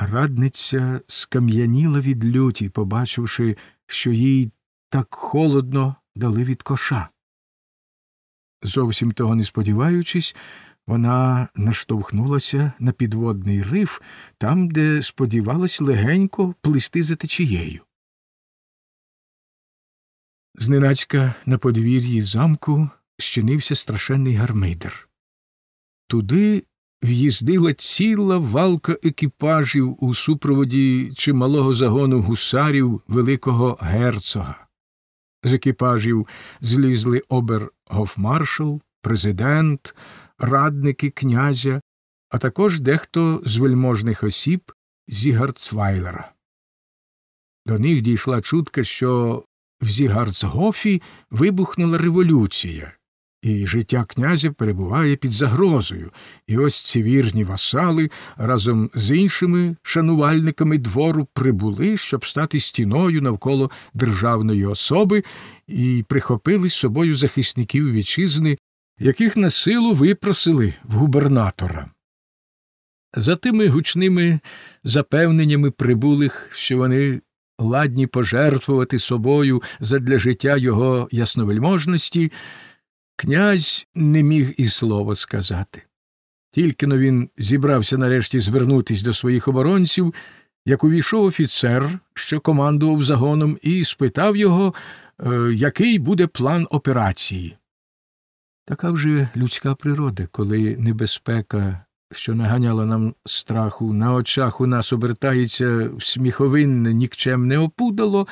Радниця скам'яніла від люті, побачивши, що їй так холодно дали від коша. Зовсім того не сподіваючись, вона наштовхнулася на підводний риф там, де сподівалась легенько плисти за течією. Зненацька на подвір'ї замку щинився страшенний гармидер. Туди в'їздила ціла валка екіпажів у супроводі чималого загону гусарів великого герцога. З екіпажів злізли обер-гофмаршал, президент, радники князя, а також дехто з вельможних осіб Зігарцвайлера. До них дійшла чутка, що в Зігарцгофі вибухнула революція, і життя князя перебуває під загрозою, і ось ці вірні васали разом з іншими шанувальниками двору прибули, щоб стати стіною навколо державної особи, і прихопили з собою захисників вітчизни, яких на силу випросили в губернатора. За тими гучними запевненнями прибулих, що вони ладні пожертвувати собою задля життя його ясновельможності, князь не міг і слова сказати. Тільки но він зібрався нарешті звернутись до своїх оборонців, як увійшов офіцер, що командував загоном, і спитав його, е, який буде план операції. Така вже людська природа, коли небезпека, що наганяла нам страху, на очах у нас обертається в сміховинне, нікчемне опудало,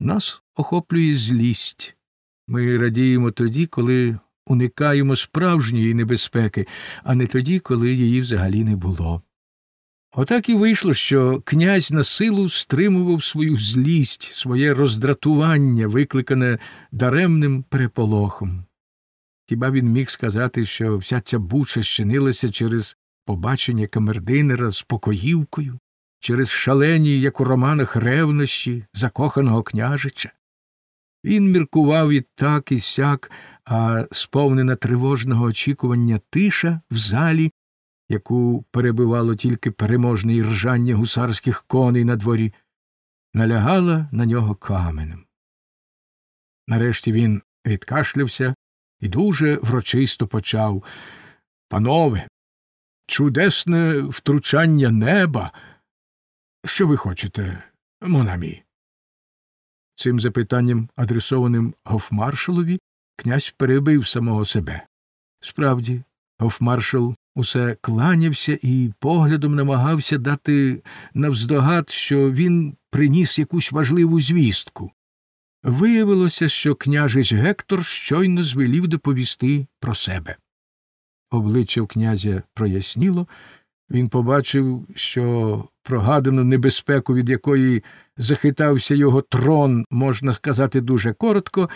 нас охоплює злість. Ми радіємо тоді, коли уникаємо справжньої небезпеки, а не тоді, коли її взагалі не було. Отак і вийшло, що князь на силу стримував свою злість, своє роздратування, викликане даремним переполохом. Хіба він міг сказати, що вся ця буча щинилася через побачення камердинера з покоївкою, через шалені, як у романах ревнощі, закоханого княжича? Він міркував і так, і сяк, а сповнена тривожного очікування тиша в залі, яку перебивало тільки переможне іржання гусарських коней на дворі, налягала на нього каменем. Нарешті він відкашлявся і дуже врочисто почав Панове, чудесне втручання неба. Що ви хочете, Монамі? Цим запитанням, адресованим гофмаршалові, князь перебив самого себе. Справді, гофмаршал усе кланявся і поглядом намагався дати навздогад, що він приніс якусь важливу звістку. Виявилося, що княжич Гектор щойно звелів доповісти про себе. Обличчя князя проясніло, він побачив, що прогадану небезпеку, від якої захитався його трон, можна сказати, дуже коротко,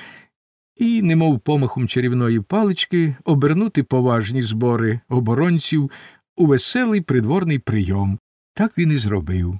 і, немов помахом чарівної палички, обернути поважні збори оборонців у веселий придворний прийом. Так він і зробив.